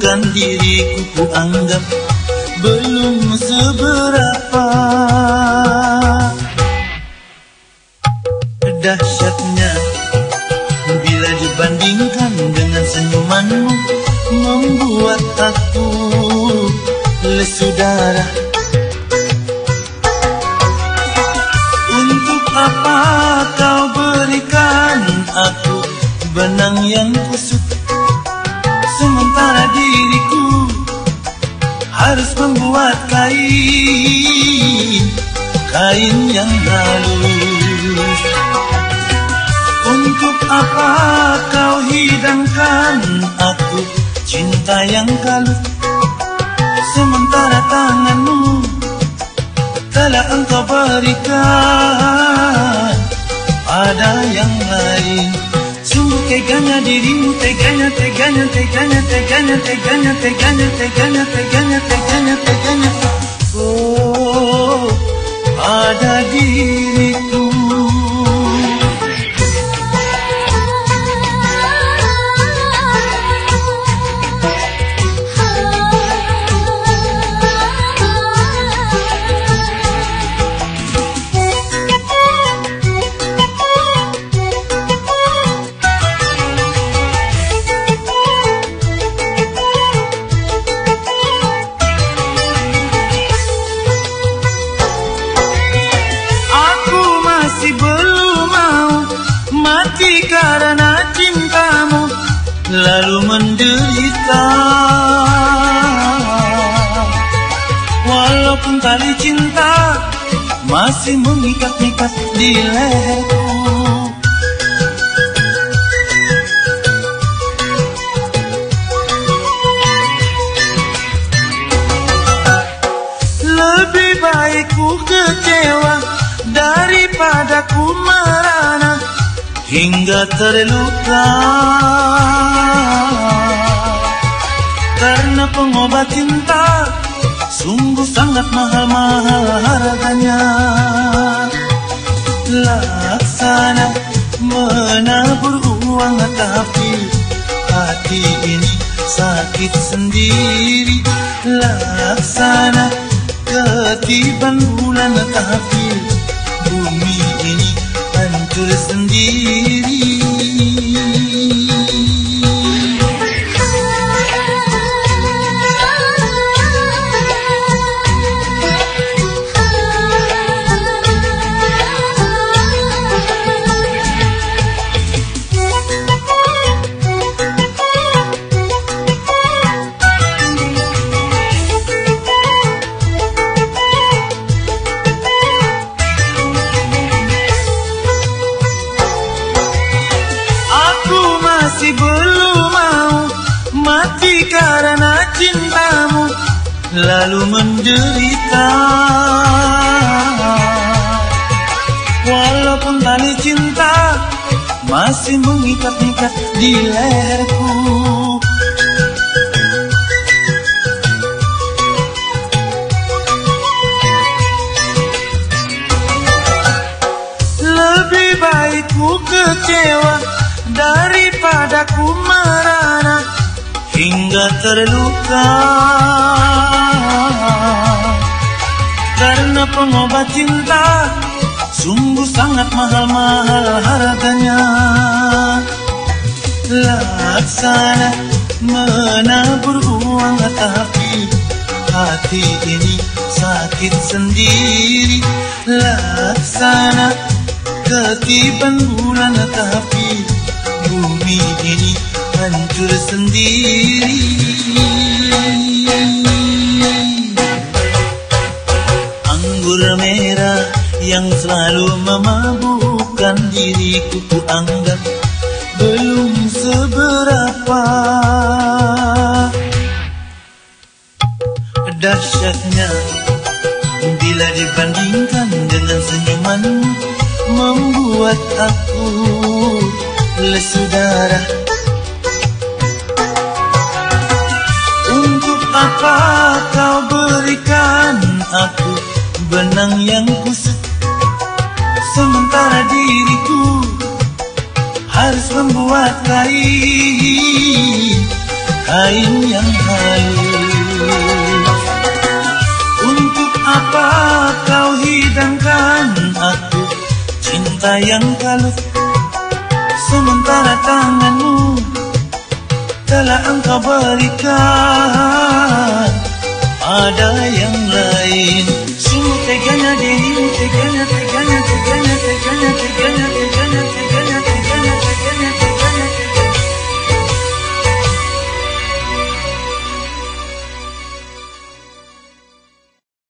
memabukkan diriku ku anggap belum seberapa. Dahsyatnya bila dibandingkan dengan senyumanmu Membuat aku lesu darah Kain yang halus Untuk apa kau hidangkan aku cinta yang kalut Sementara tanganmu telah engkau berikan pada yang lain teganya dirimu, teganya, teganya, teganya, teganya, teganya, teganya, teganya, teganya, teganya, teganya Oh, ada di lalu menderita. Walaupun tali cinta masih mengikat-ikat di leherku Lebih baik ku kecewa daripada ku merana hingga terluka cinta sungguh sangat mahal-mahal harganya. Laksana menabur uang tapi hati ini sakit sendiri. Laksana ketiban bulan tapi bumi ini hancur sendiri cintamu lalu menderita. Walaupun tali cinta masih mengikat-ikat di leherku. Lebih baik ku kecewa merana hingga terluka. Karena pengobat cinta sungguh sangat mahal-mahal harganya. Laksana menabur uang tapi hati ini sakit sendiri. Laksana ketiban bulan tapi bumi ini hancur sendiri Anggur merah yang selalu memabukkan diriku ku anggap belum seberapa. Dahsyatnya Bila dibandingkan dengan senyumanmu Membuat aku lesu darah Untuk apa kau berikan aku benang yang kusut? Sementara diriku harus membuat kain Kain yang halus. Untuk apa kau hidangkan aku Cinta yang kalut Sementara tanganmu telah engkau berikan ada yang lain Sungguh teganya diri teganya, teganya, teganya, teganya, teganya, teganya, teganya.